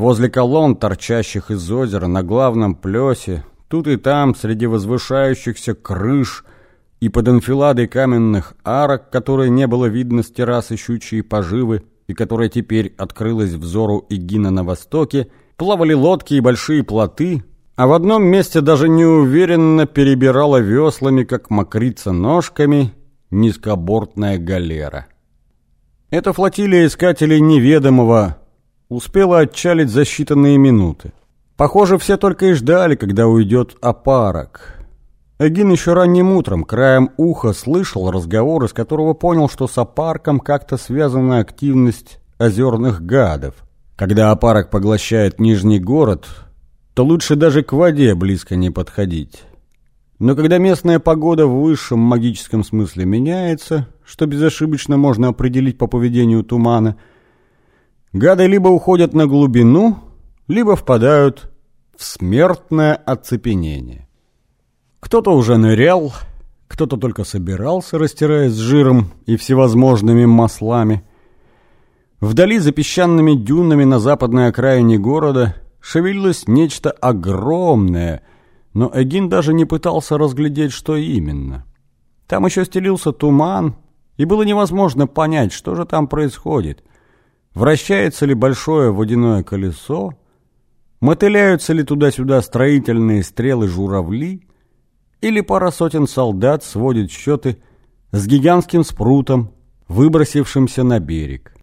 Возле колонн, торчащих из озера на главном плесе, тут и там, среди возвышающихся крыш и под анфиладой каменных арок, которые не было видно с террасы щучьей поживы, и которая теперь открылась взору Игина на востоке, плавали лодки и большие плоты, а в одном месте даже неуверенно перебирала веслами, как мокрица ножками, низкобортная галера. Эта флотилия искателей неведомого успела отчалить за считанные минуты. Похоже, все только и ждали, когда уйдет опарок. Эгин еще ранним утром краем уха слышал разговор, из которого понял, что с опарком как-то связана активность озерных гадов. Когда опарок поглощает Нижний город, то лучше даже к воде близко не подходить. Но когда местная погода в высшем магическом смысле меняется, что безошибочно можно определить по поведению тумана – Гады либо уходят на глубину, либо впадают в смертное оцепенение. Кто-то уже нырял, кто-то только собирался, растираясь жиром и всевозможными маслами. Вдали за песчаными дюнами на западной окраине города шевелилось нечто огромное, но Эгин даже не пытался разглядеть, что именно. Там еще стелился туман, и было невозможно понять, что же там происходит. Вращается ли большое водяное колесо? Мотыляются ли туда-сюда строительные стрелы-журавли? Или пара сотен солдат сводит счеты с гигантским спрутом, выбросившимся на берег?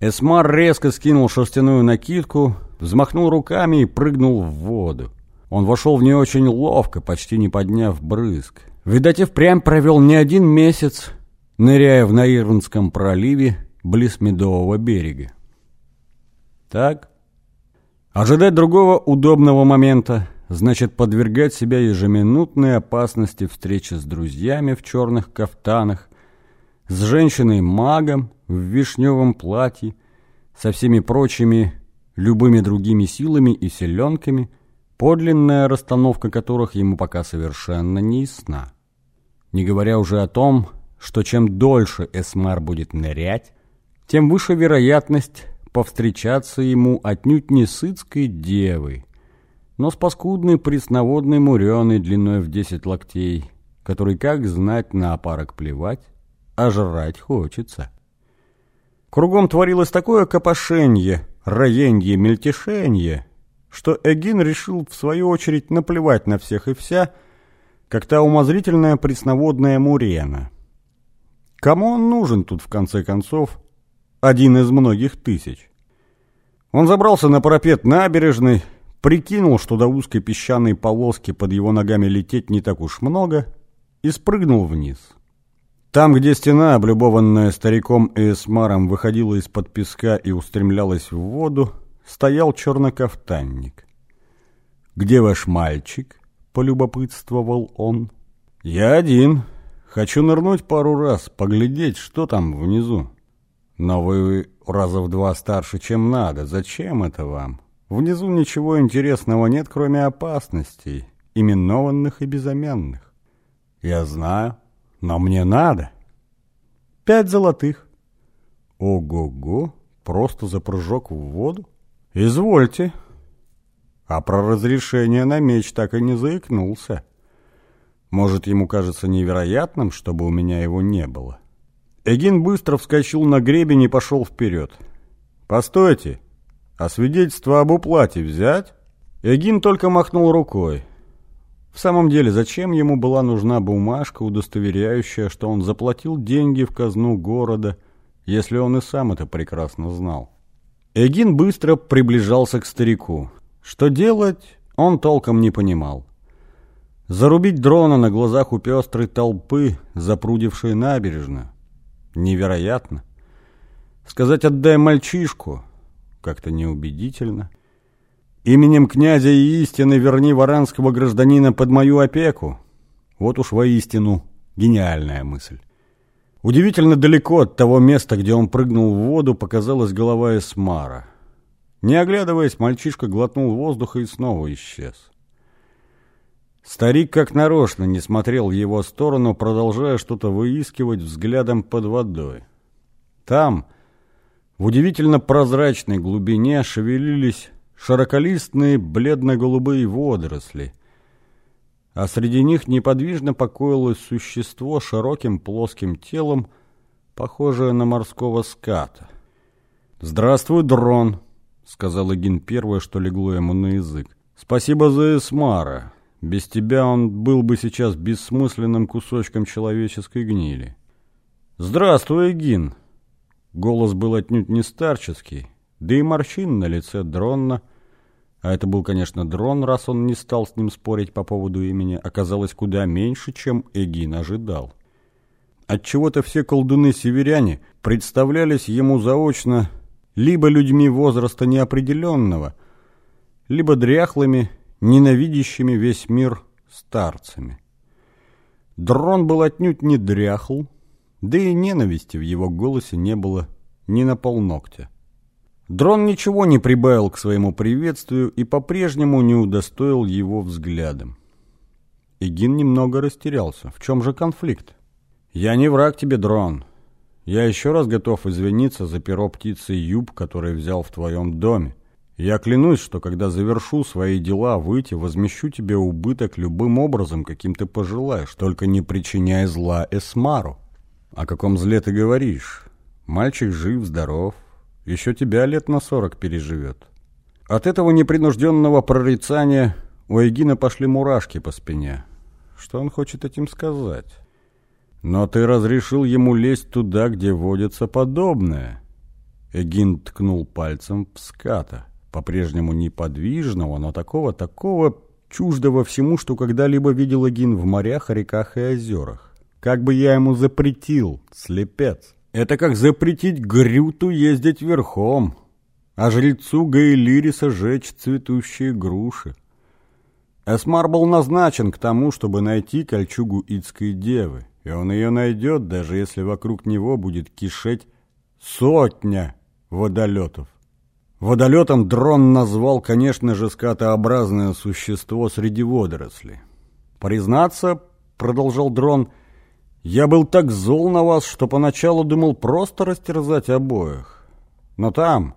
Эсмар резко скинул шерстяную накидку, взмахнул руками и прыгнул в воду. Он вошел в нее очень ловко, почти не подняв брызг. Видать, и впрямь провел не один месяц, ныряя в Наирнском проливе близ Медового берега. Так, ожидать другого удобного момента значит подвергать себя ежеминутной опасности встречи с друзьями в черных кафтанах, с женщиной-магом в вишневом платье, со всеми прочими любыми другими силами и селенками, подлинная расстановка которых ему пока совершенно не ясна. Не говоря уже о том, что чем дольше Эсмар будет нырять, тем выше вероятность повстречаться ему отнюдь не сыцкой девой, но с паскудной пресноводной муреной длиной в десять локтей, который, как знать, на опарок плевать, а жрать хочется. Кругом творилось такое копошенье, роенье, мельтешенье, что Эгин решил, в свою очередь, наплевать на всех и вся, как та умозрительная пресноводная мурена. Кому он нужен тут, в конце концов, один из многих тысяч. Он забрался на парапет набережной, прикинул, что до узкой песчаной полоски под его ногами лететь не так уж много, и спрыгнул вниз. Там, где стена, облюбованная стариком эсмаром, выходила из-под песка и устремлялась в воду, стоял чернокафтанник. «Где ваш мальчик?» — полюбопытствовал он. «Я один. Хочу нырнуть пару раз, поглядеть, что там внизу». Но вы раза в два старше, чем надо. Зачем это вам? Внизу ничего интересного нет, кроме опасностей, именованных и безымянных. Я знаю, но мне надо. Пять золотых. Ого-го, просто за прыжок в воду? Извольте. А про разрешение на меч так и не заикнулся. Может, ему кажется невероятным, чтобы у меня его не было. — Эгин быстро вскочил на гребень и пошел вперед. «Постойте! А свидетельство об уплате взять?» Эгин только махнул рукой. В самом деле, зачем ему была нужна бумажка, удостоверяющая, что он заплатил деньги в казну города, если он и сам это прекрасно знал? Эгин быстро приближался к старику. Что делать, он толком не понимал. Зарубить дрона на глазах у пестрой толпы, запрудившей набережную, Невероятно. Сказать «отдай мальчишку» как-то неубедительно. Именем князя и истины верни варанского гражданина под мою опеку. Вот уж воистину гениальная мысль. Удивительно далеко от того места, где он прыгнул в воду, показалась голова Эсмара. Не оглядываясь, мальчишка глотнул воздуха и снова исчез. Старик как нарочно не смотрел в его сторону, продолжая что-то выискивать взглядом под водой. Там, в удивительно прозрачной глубине, шевелились широколистные бледно-голубые водоросли, а среди них неподвижно покоилось существо широким плоским телом, похожее на морского ската. «Здравствуй, дрон!» — сказал Эгин первое, что легло ему на язык. «Спасибо за Эсмара. Без тебя он был бы сейчас бессмысленным кусочком человеческой гнили». «Здравствуй, Эгин!» Голос был отнюдь не старческий, да и морщин на лице Дронна, а это был, конечно, Дрон, раз он не стал с ним спорить по поводу имени, оказалось куда меньше, чем Эгин ожидал. Отчего-то все колдуны-северяне представлялись ему заочно либо людьми возраста неопределенного, либо дряхлыми, ненавидящими весь мир старцами. Дрон был отнюдь не дряхл, да и ненависти в его голосе не было ни на полногтя. Дрон ничего не прибавил к своему приветствию и по-прежнему не удостоил его взглядом. Игин немного растерялся. В чем же конфликт? «Я не враг тебе, Дрон. Я еще раз готов извиниться за перо птицы Юб, который взял в твоем доме. Я клянусь, что когда завершу свои дела, выйти, возмещу тебе убыток любым образом, каким ты пожелаешь, только не причиняй зла Эсмару». «О каком зле ты говоришь? Мальчик жив, здоров, еще тебя лет на сорок переживет». От этого непринужденного прорицания у Эгина пошли мурашки по спине. Что он хочет этим сказать? «Но ты разрешил ему лезть туда, где водится подобное». Эгин ткнул пальцем в ската, по-прежнему неподвижного, но такого-такого чуждого всему, что когда-либо видел Эгин в морях, реках и озерах. Как бы я ему запретил, слепец. Это как запретить Грюту ездить верхом, а жрецу Гаэлириса жечь цветущие груши. Эсмар был назначен к тому, чтобы найти кольчугу Идской девы, и он ее найдет, даже если вокруг него будет кишеть сотня водолетов. Водолетом дрон назвал, конечно же, скатообразное существо среди водорослей. «Признаться, — продолжал дрон, — я был так зол на вас, что поначалу думал просто растерзать обоих. Но там,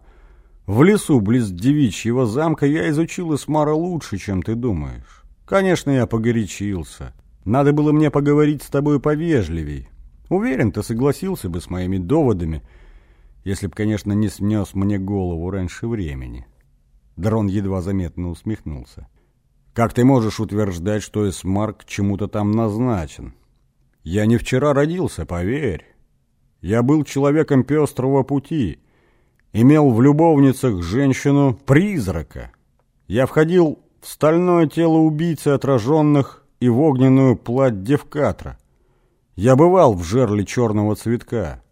в лесу, близ девичьего замка, я изучил Исмара лучше, чем ты думаешь. Конечно, я погорячился. Надо было мне поговорить с тобой повежливей. Уверен, ты согласился бы с моими доводами, если б, конечно, не снес мне голову раньше времени. Дрон едва заметно усмехнулся. Как ты можешь утверждать, что Эсмар к чему-то там назначен? Я не вчера родился, поверь. Я был человеком пестрого пути, имел в любовницах женщину-призрака. Я входил в стальное тело убийцы отраженных и в огненную плоть девкатра. Я бывал в жерле черного цветка.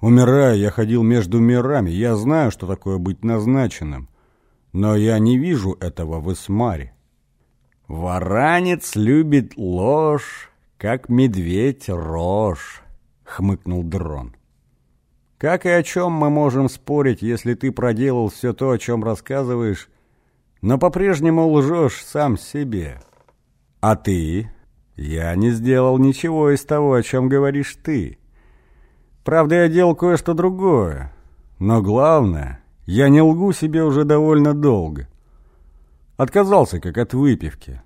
Умирая, я ходил между мирами, я знаю, что такое быть назначенным. Но я не вижу этого в Исмаре. Варанец любит ложь, «Как медведь рожь», — хмыкнул дрон. «Как и о чем мы можем спорить, если ты проделал все то, о чем рассказываешь, но по-прежнему лжешь сам себе? А ты? Я не сделал ничего из того, о чем говоришь ты. Правда, я делал кое-что другое, но главное, я не лгу себе уже довольно долго. Отказался, как от выпивки».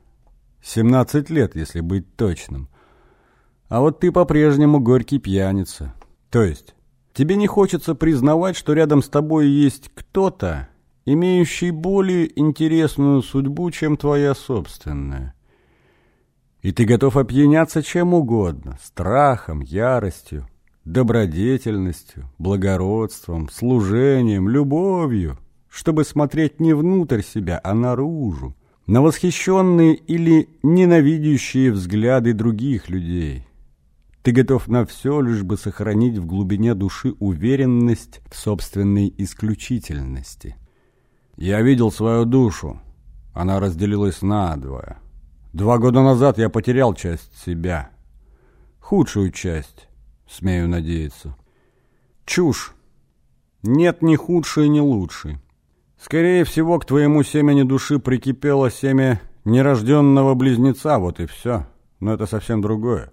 Семнадцать лет, если быть точным. А вот ты по-прежнему горький пьяница. То есть, тебе не хочется признавать, что рядом с тобой есть кто-то, имеющий более интересную судьбу, чем твоя собственная. И ты готов опьяняться чем угодно – страхом, яростью, добродетельностью, благородством, служением, любовью, чтобы смотреть не внутрь себя, а наружу, на восхищенные или ненавидящие взгляды других людей – ты готов на все, лишь бы сохранить в глубине души уверенность в собственной исключительности. Я видел свою душу. Она разделилась надвое. Два года назад я потерял часть себя. Худшую часть, смею надеяться. Чушь. Нет ни худшей, ни лучшей. Скорее всего, к твоему семени души прикипело семя нерожденного близнеца, вот и все. Но это совсем другое.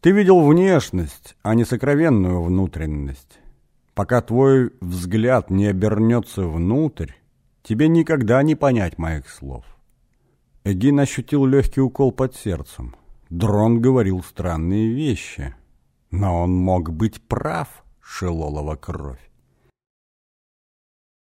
Ты видел внешность, а не сокровенную внутренность. Пока твой взгляд не обернется внутрь, тебе никогда не понять моих слов». Эгин ощутил легкий укол под сердцем. Дрон говорил странные вещи. Но он мог быть прав, Шелолова кровь.